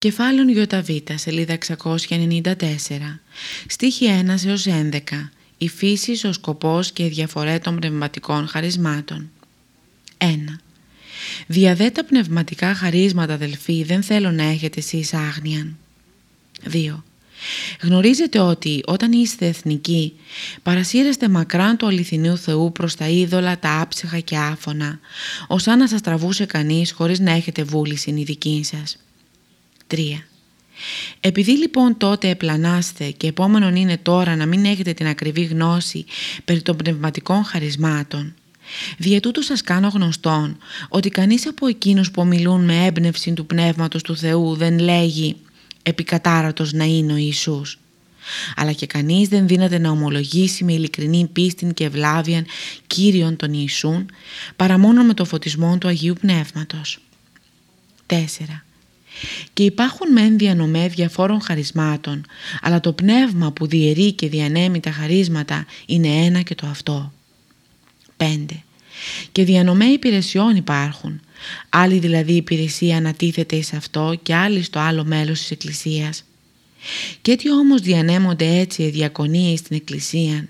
Κεφάλαιο ΙΒ, σελίδα 694, στίχη 1 έως 11, η φύσης, ο σκοπός και η διαφορέ των πνευματικών χαρισμάτων. 1. Διαδέ τα πνευματικά χαρίσματα, αδελφοί, δεν θέλω να έχετε εσείς άγνοιαν. 2. Γνωρίζετε ότι όταν είστε εθνικοί παρασύρεστε μακράν του αληθινού Θεού προς τα είδωλα, τα άψυχα και άφωνα, ως αν να σας τραβούσε κανείς χωρίς να έχετε βούληση η δική σας. 3. Επειδή λοιπόν τότε επλανάστε και επόμενον είναι τώρα να μην έχετε την ακριβή γνώση περί των πνευματικών χαρισμάτων, Δια τούτο σας κάνω γνωστόν ότι κανείς από εκείνους που μιλούν με έμπνευση του Πνεύματος του Θεού δεν λέγει «επικατάρατος να είναι ο Ιησούς». Αλλά και κανείς δεν δύναται να ομολογήσει με ειλικρινή πίστη και ευλάβιαν Κύριον τον Ιησούν παρά μόνο με το φωτισμό του Αγίου Πνεύματος. 4. Και υπάρχουν μεν διανομέ διαφόρων χαρισμάτων, αλλά το πνεύμα που διαιρεί και διανέμει τα χαρίσματα είναι ένα και το αυτό. 5. Και διανομέ υπηρεσιών υπάρχουν, άλλη δηλαδή υπηρεσία ανατίθεται σε αυτό και άλλη στο άλλο μέλος της Εκκλησίας. Και έτσι όμως διανέμονται έτσι οι διακονίες στην Εκκλησία,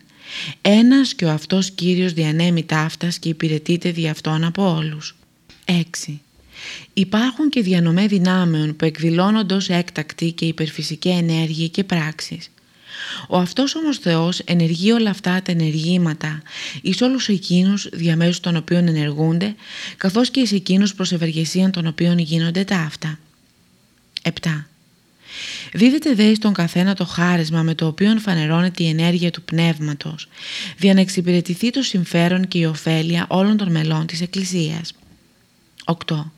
ένας και ο αυτός Κύριος διανέμει ταύτας και υπηρετείται δι' αυτόν από όλους. 6. Υπάρχουν και διανομέ δυνάμεων που εκδηλώνονται ως έκτακτη και υπερφυσική ενέργεια και πράξεις. Ο αυτός όμως Θεός ενεργεί όλα αυτά τα ενεργήματα εις όλους εκείνους διαμέσους των οποίων ενεργούνται καθώς και εις εκείνους προς ευεργεσία των οποίων γίνονται τα αυτά. 7. Δίδεται δε στον καθένα το χάρισμα με το οποίο φανερώνεται η ενέργεια του πνεύματος, για να εξυπηρετηθεί το συμφέρον και η ωφέλεια όλων των μελών της Εκκλησίας. 8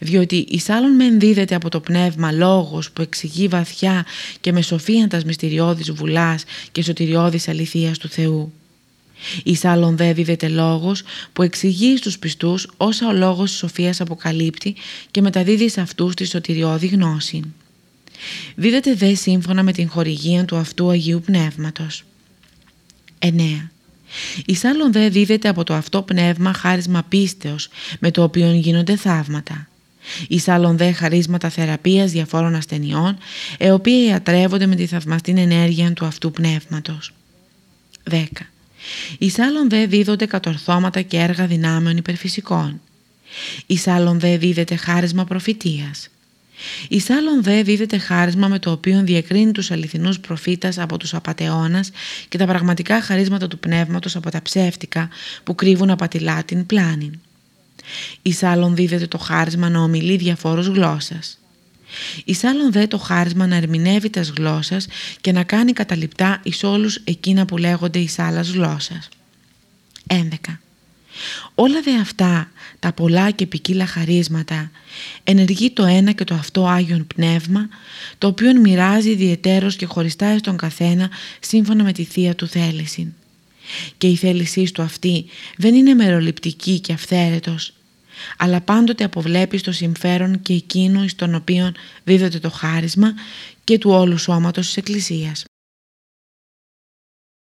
διότι εις άλλων μεν δίδεται από το πνεύμα λόγος που εξηγεί βαθιά και με σοφίαντας μυστηριώδης βουλάς και σωτηριώδης αληθείας του Θεού. Εις άλλων δε δίδεται λόγος που εξηγεί στους πιστούς όσα ο λόγος της σοφίας αποκαλύπτει και μεταδίδει σε αυτούς τη σωτηριώδη γνώση. Δίδεται δε σύμφωνα με την χορηγία του αυτού Αγίου Πνεύματος. 9. Εις άλλον δε δίδεται από το αυτό πνεύμα χάρισμα πίστεως με το οποίο γίνονται θαύματα. Εις άλλον δε χαρίσματα θεραπείας διαφόρων ασθενειών, οι οποίοι ιατρεύονται με τη θαυμαστή ενέργεια του αυτού πνεύματος. 10. Εις άλλον δε δίδονται κατορθώματα και έργα δυνάμεων υπερφυσικών. Εις άλλον δε δίδεται χάρισμα προφητείας. Εις άλλον δε δίδεται χάρισμα με το οποίο διακρίνει τους αληθινούς προφήτας από τους απατεώνας και τα πραγματικά χαρίσματα του πνεύματος από τα ψεύτικα που κρύβουν απατηλά την πλάνη. Εις άλλον δίδεται το χάρισμα να ομιλεί διαφόρους γλώσσας. Εις άλλον δε το χάρισμα να ερμηνεύει τας γλώσσας και να κάνει καταληπτά εις όλους εκείνα που λέγονται εις άλλας γλώσσας. 11. Όλα δε αυτά τα πολλά και ποικίλα χαρίσματα ενεργεί το ένα και το αυτό Άγιον Πνεύμα το οποίο μοιράζει ιδιαιτέρως και χωριστά στον καθένα σύμφωνα με τη Θεία του θέληση. Και η θέλησή του αυτή δεν είναι μεροληπτική και αυθαίρετος αλλά πάντοτε αποβλέπει στο συμφέρον και εκείνο εις τον οποίο δίδεται το χάρισμα και του όλου σώματος της Εκκλησίας.